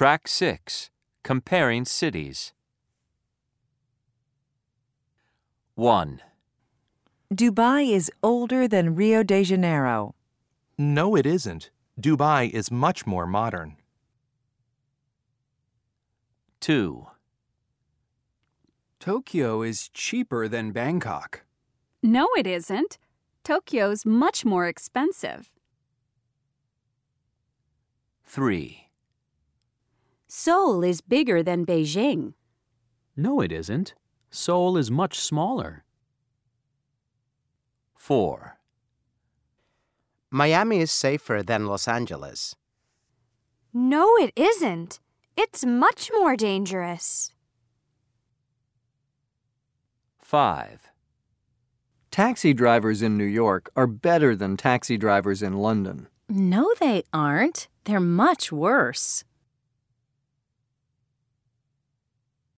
Track 6 Comparing Cities. 1. Dubai is older than Rio de Janeiro. No, it isn't. Dubai is much more modern. 2. Tokyo is cheaper than Bangkok. No, it isn't. Tokyo's much more expensive. 3. Seoul is bigger than Beijing. No, it isn't. Seoul is much smaller. 4. Miami is safer than Los Angeles. No, it isn't. It's much more dangerous. 5. Taxi drivers in New York are better than taxi drivers in London. No, they aren't. They're much worse.